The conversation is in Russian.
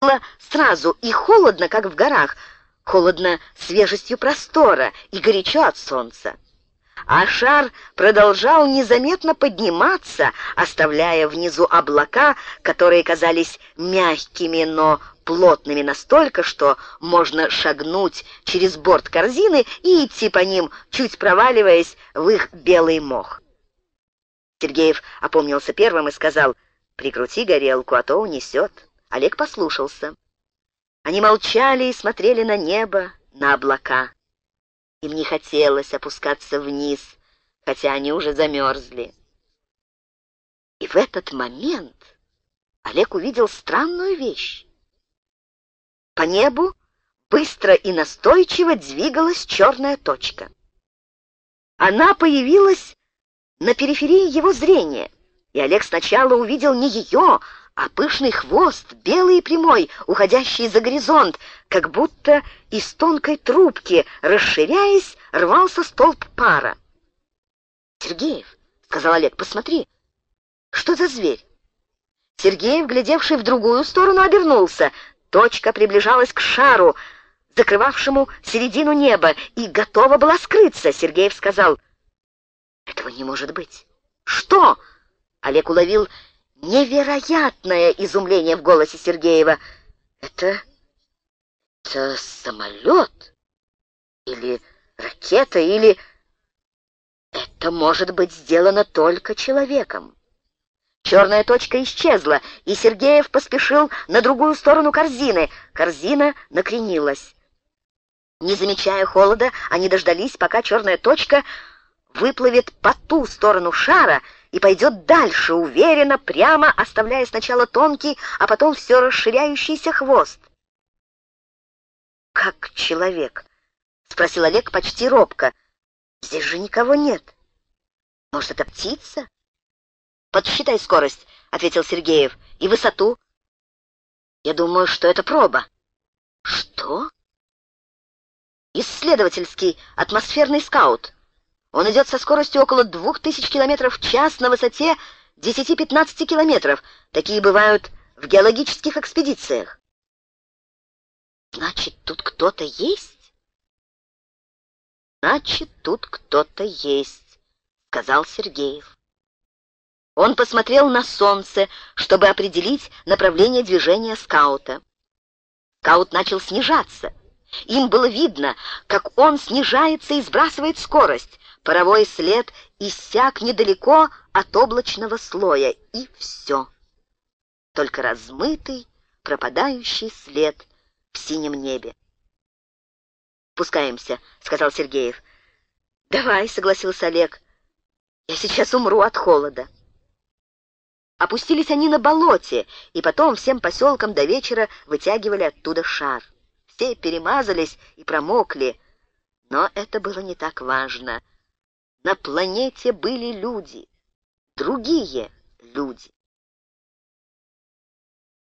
было сразу и холодно, как в горах, холодно свежестью простора и горячо от солнца. А шар продолжал незаметно подниматься, оставляя внизу облака, которые казались мягкими, но плотными настолько, что можно шагнуть через борт корзины и идти по ним, чуть проваливаясь в их белый мох. Сергеев опомнился первым и сказал, «Прикрути горелку, а то унесет». Олег послушался. Они молчали и смотрели на небо, на облака. Им не хотелось опускаться вниз, хотя они уже замерзли. И в этот момент Олег увидел странную вещь. По небу быстро и настойчиво двигалась черная точка. Она появилась на периферии его зрения, и Олег сначала увидел не ее, а пышный хвост, белый и прямой, уходящий за горизонт, как будто из тонкой трубки, расширяясь, рвался столб пара. «Сергеев», — сказал Олег, — «посмотри, что за зверь?» Сергеев, глядевший в другую сторону, обернулся. Точка приближалась к шару, закрывавшему середину неба, и готова была скрыться. Сергеев сказал, «Этого не может быть». «Что?» Олег уловил невероятное изумление в голосе Сергеева. «Это... это самолет? Или ракета? Или... это может быть сделано только человеком?» Черная точка исчезла, и Сергеев поспешил на другую сторону корзины. Корзина накренилась. Не замечая холода, они дождались, пока черная точка выплывет по ту сторону шара и пойдет дальше, уверенно, прямо, оставляя сначала тонкий, а потом все расширяющийся хвост. «Как человек?» — спросил Олег почти робко. «Здесь же никого нет. Может, это птица?» «Подсчитай скорость», — ответил Сергеев, — «и высоту». «Я думаю, что это проба». «Что?» «Исследовательский атмосферный скаут». Он идет со скоростью около двух тысяч километров в час на высоте 10-15 километров. Такие бывают в геологических экспедициях. Значит, тут кто-то есть? Значит, тут кто-то есть, сказал Сергеев. Он посмотрел на солнце, чтобы определить направление движения скаута. Скаут начал снижаться. Им было видно, как он снижается и сбрасывает скорость. Паровой след иссяк недалеко от облачного слоя, и все. Только размытый, пропадающий след в синем небе. «Пускаемся», — сказал Сергеев. «Давай», — согласился Олег. «Я сейчас умру от холода». Опустились они на болоте, и потом всем поселкам до вечера вытягивали оттуда шар. Все перемазались и промокли, но это было не так важно. На планете были люди, другие люди.